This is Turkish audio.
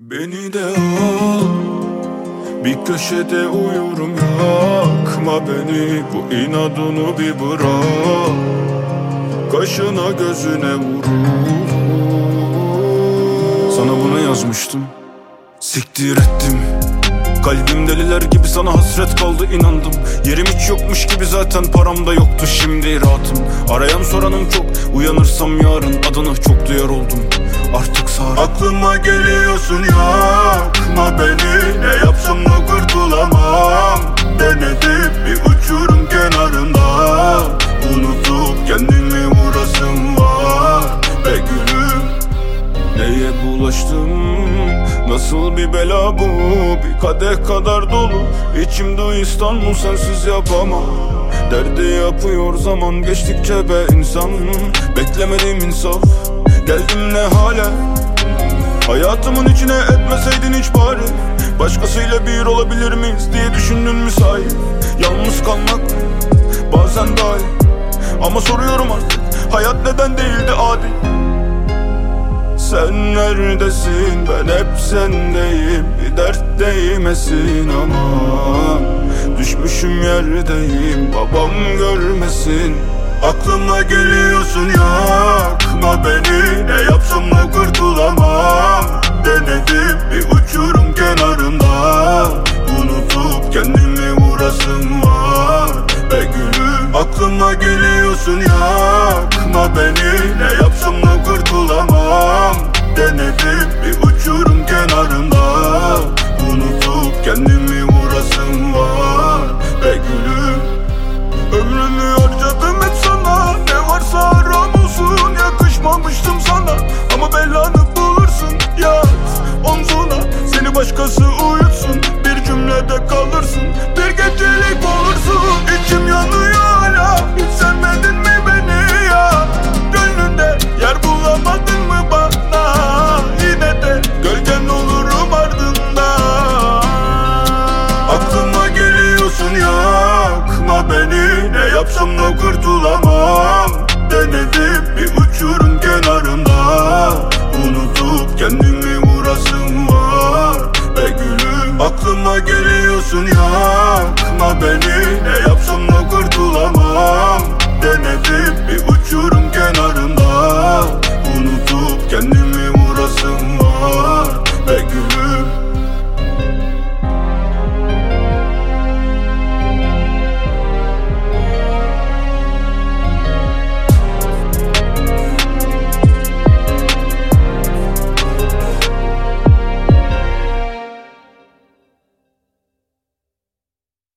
Beni de al. Bir köşede uyurum yakma beni. Bu inadını bir bırak. Kaşına gözüne vurur. Sana bunu yazmıştım. Siktir ettim. Kalbim deliler gibi sana hasret kaldı inandım. Yerim hiç yokmuş gibi zaten param da yoktu şimdi rahatım. Arayan soranım çok uyanırsam yarın adını çok duyar oldum. Artık Aklıma geliyorsun yakma beni. Ne yapsam da kurtulamam. Denedim bir uçurum kenarında. Unutup kendimi vurasım var. Be gülüm Neye bulaştım? Nasıl bir bela bu? Bir kadeh kadar dolu. İçimde İstanbul sensiz yapamam. Derdi yapıyor zaman geçtikçe be insan. Beklemedim insaf. Geldim ne hale Hayatımın içine etmeseydin hiç bari. Başkasıyla bir olabilir miyiz diye düşündün mü sahi? Yalnız kalmak bazen daha iyi Ama soruyorum artık hayat neden değildi adil sen neredesin? Ben hep sendeyim. Bir dert değmesin ama. Düşmüşüm yerdeyim. Babam görmesin. Aklıma geliyorsun yakma beni vurasım var Be gülüm. Aklıma geliyorsun yakma beni. Ne yapsam da kurtulamam. Denedim Aklıma geliyorsun yakma beni. Ne yapsam da kurtulamam. Denedim bir uçurum kenarında. Unutup kendimi vurasım var. Be gülüm aklıma geliyorsun yakma beni